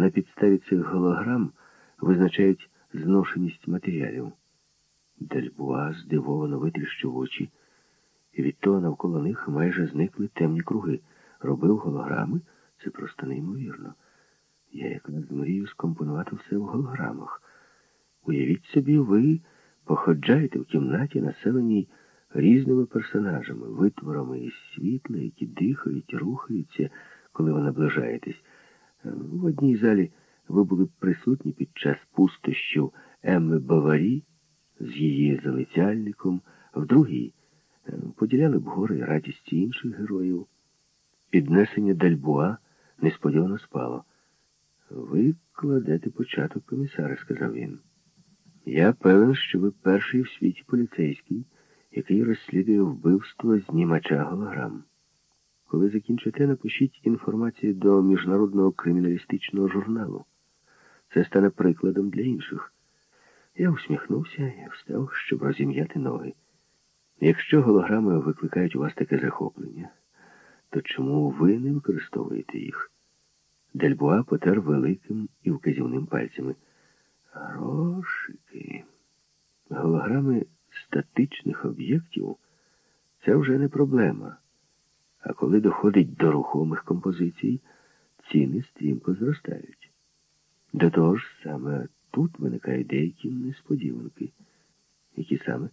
На підставі цих голограм визначають зношеність матеріалів. Дельбуа здивовано витріщив очі, і від того навколо них майже зникли темні круги. Робив голограми? Це просто неймовірно. Я якраз мрію скомпонувати все в голограмах. Уявіть собі, ви походжаєте в кімнаті, населеній різними персонажами, витворами із світла, які дихають, рухаються, коли ви наближаєтесь. В одній залі ви були присутні під час пустощів Емми Баварі з її залицяльником, в другій е, поділяли б гори і інших героїв. Піднесення Дальбуа несподівано спало. Ви кладете початок, комісаре, сказав він. Я певен, що ви перший в світі поліцейський, який розслідує вбивство знімача голограм. Коли закінчите, напишіть інформацію до міжнародного криміналістичного журналу. Це стане прикладом для інших. Я усміхнувся і встав, щоб розім'яти ноги. Якщо голограми викликають у вас таке захоплення, то чому ви не використовуєте їх? Дельбуа потер великим і вказівним пальцями. Грошики. Голограми статичних об'єктів це вже не проблема. А коли доходить до рухомих композицій, ціни стрімко зростають. До того ж, саме тут виникають деякі несподіванки. Які саме?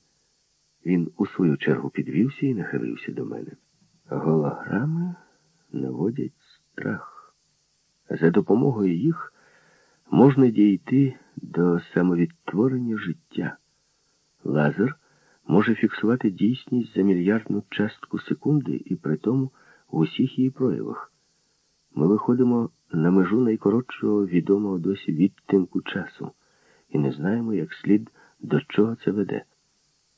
Він у свою чергу підвівся і нахилився до мене. Голограми наводять страх. За допомогою їх можна дійти до самовідтворення життя. Лазер може фіксувати дійсність за мільярдну частку секунди і при тому в усіх її проявах. Ми виходимо на межу найкоротшого відомого досі відтинку часу і не знаємо, як слід до чого це веде.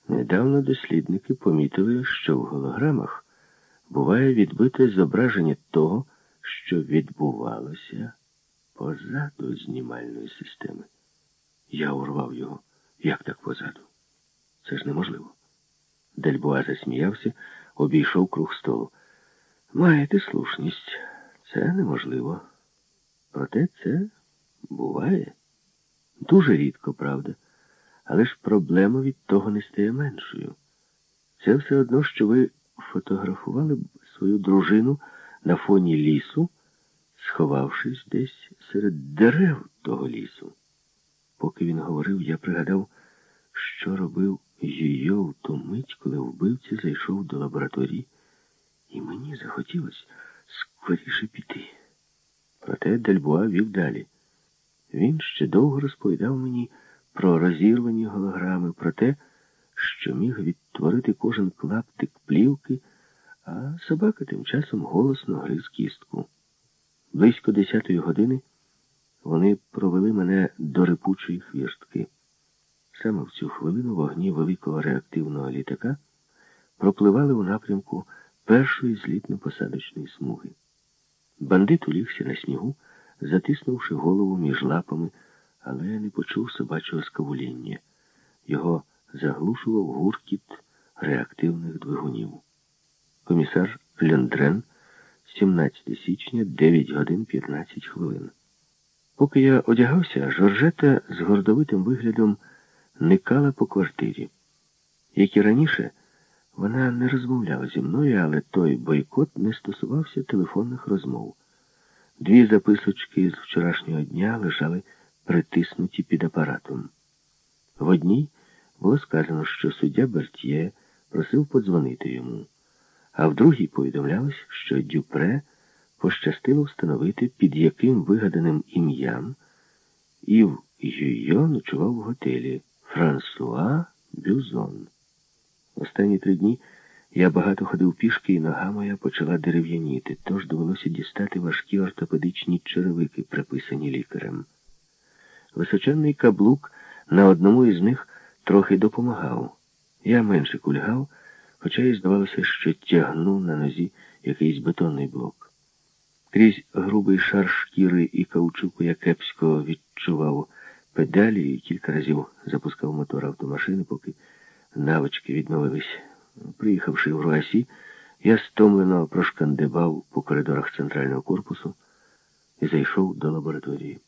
Недавно дослідники помітили, що в голограмах буває відбите зображення того, що відбувалося позаду знімальної системи. Я урвав його. Як так позаду? Це ж неможливо. Дельбуа засміявся, обійшов круг столу. Маєте слушність, це неможливо. Проте це буває. Дуже рідко, правда. Але ж проблема від того не стає меншою. Це все одно, що ви фотографували б свою дружину на фоні лісу, сховавшись десь серед дерев того лісу. Поки він говорив, я пригадав, що робив її в ту мить, коли вбивця зайшов до лабораторії, і мені захотілося скоріше піти. Проте Дельбуа вів далі. Він ще довго розповідав мені про розірвані голограми, про те, що міг відтворити кожен клаптик плівки, а собака тим часом голосно гриз кістку. Близько десятої години вони провели мене до рипучої хвіртки. Саме в цю хвилину вогні великого реактивного літака пропливали у напрямку першої злітно-посадочної смуги. Бандит улігся на снігу, затиснувши голову між лапами, але не почув собачого скавуління. Його заглушував гуркіт реактивних двигунів. Комісар Лендрен, 17 січня, 9 годин 15 хвилин. Поки я одягався, Жоржета з гордовитим виглядом никала по квартирі. Як і раніше, вона не розмовляла зі мною, але той бойкот не стосувався телефонних розмов. Дві записочки з вчорашнього дня лежали притиснуті під апаратом. В одній було сказано, що суддя Бертьє просив подзвонити йому, а в другій повідомлялось, що Дюпре пощастило встановити, під яким вигаданим ім'ям Ів Юйо ночував в готелі Франсуа Бюзон. Останні три дні я багато ходив пішки, і нога моя почала дерев'яніти, тож довелося дістати важкі ортопедичні черевики, приписані лікарем. Височенний каблук на одному із них трохи допомагав. Я менше кульгав, хоча й здавалося, що тягну на нозі якийсь бетонний блок. Крізь грубий шар шкіри і каучуку я кепсько відчував педалі і кілька разів запускав мотор автомашини, поки навички відновились. Приїхавши в Руасі, я стомлено прошкандибав по коридорах центрального корпусу. і зайшов до лабораторії.